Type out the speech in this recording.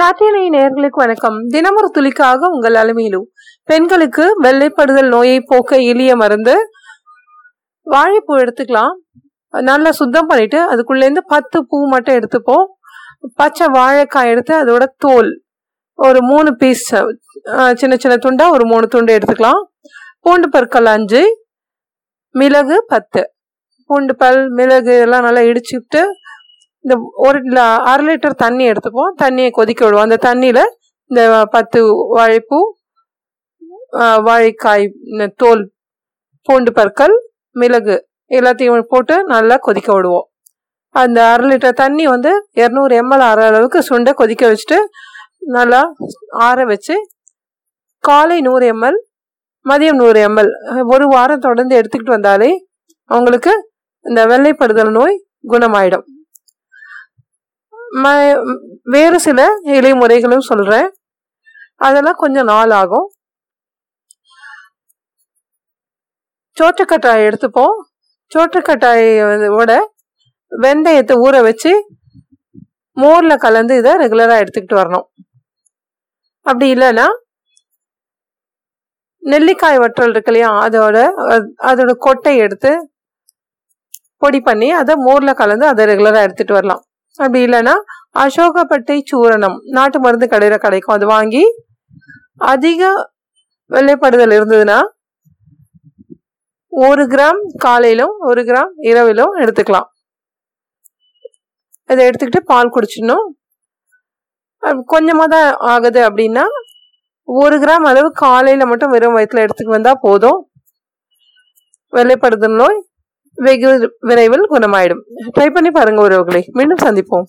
நாட்டினை நேர்களுக்கு வணக்கம். தினமொரு துளிக்காக உங்கள் அலுமையிலு. பெண்களுக்கு வெள்ளைப்படுதல் நோயை போக்க எளிய மருந்து. வாழைப்பூ எடுத்துக்கலாம். நல்லா சுத்தம் பண்ணிட்டு அதுக்குள்ளேருந்து பத்து பூ மட்டும் எடுத்துப்போம். பச்சை வாழைக்காய் எடுத்து அதோட தோல். ஒரு மூணு பீஸ் சின்ன சின்ன துண்டா ஒரு மூணு துண்டு எடுத்துக்கலாம். பூண்டு பற்கள் அஞ்சு. மிளகு பத்து. பூண்டு பல் மிளகு எல்லாம் நல்லா இடிச்சுட்டு இந்த ஒரு அரை லிட்டர் தண்ணி எடுத்துப்போம் தண்ணியை கொதிக்க விடுவோம். அந்த தண்ணியில் இந்த பத்து வாழைப்பூ வாழைக்காய் தோல் பூண்டு பற்கள் மிளகு எல்லாத்தையும் போட்டு நல்லா கொதிக்க விடுவோம். அந்த அரை லிட்டர் தண்ணி வந்து இரநூறு எம்எல் அரை அளவுக்கு சுண்டை கொதிக்க வச்சுட்டு நல்லா ஆற வச்சு காலை நூறு எம்எல் மதியம் நூறு எம்எல் ஒரு வாரம் தொடர்ந்து எடுத்துக்கிட்டு வந்தாலே அவங்களுக்கு இந்த வெள்ளைப்படுதல் நோய் குணமாயிடும். ம வேறு சில இலை முறைகளும் சொல்கிறேன் அதெல்லாம் கொஞ்சம் நாள் ஆகும். சோற்றுக்கட்டாயை எடுத்துப்போம். சோற்றுக்கட்டாயோட வெந்தயத்தை ஊற வச்சு மோரில் கலந்து இதை ரெகுலராக எடுத்துக்கிட்டு வரணும். அப்படி இல்லைன்னா நெல்லிக்காய் வற்றல் இருக்கு இல்லையா அதோட அதோட கொட்டை எடுத்து பொடி பண்ணி அதை மோரில் கலந்து அதை ரெகுலராக எடுத்துகிட்டு வரலாம். அப்படி இல்லைன்னா அசோகப்பட்டை சூரணம் நாட்டு மருந்து கடையில் கிடைக்கும். அது வாங்கி அதிக வெள்ளைப்படுதல் இருந்ததுன்னா ஒரு கிராம் காலையிலும் ஒரு கிராம் இரவிலும் எடுத்துக்கலாம். இதை எடுத்துக்கிட்டு பால் குடிச்சிடணும். கொஞ்சமாக தான் ஆகுது அப்படின்னா ஒரு கிராம் அளவு காலையில் மட்டும் வெறும் வயிற்றுல எடுத்துக்கு வந்தால் போதும். வெள்ளைப்படுதல் நோய் வெகு விரைவில் குணமாயிடும். ட்ரை பண்ணி பாருங்க உறவுகளை. மீண்டும் சந்திப்போம்.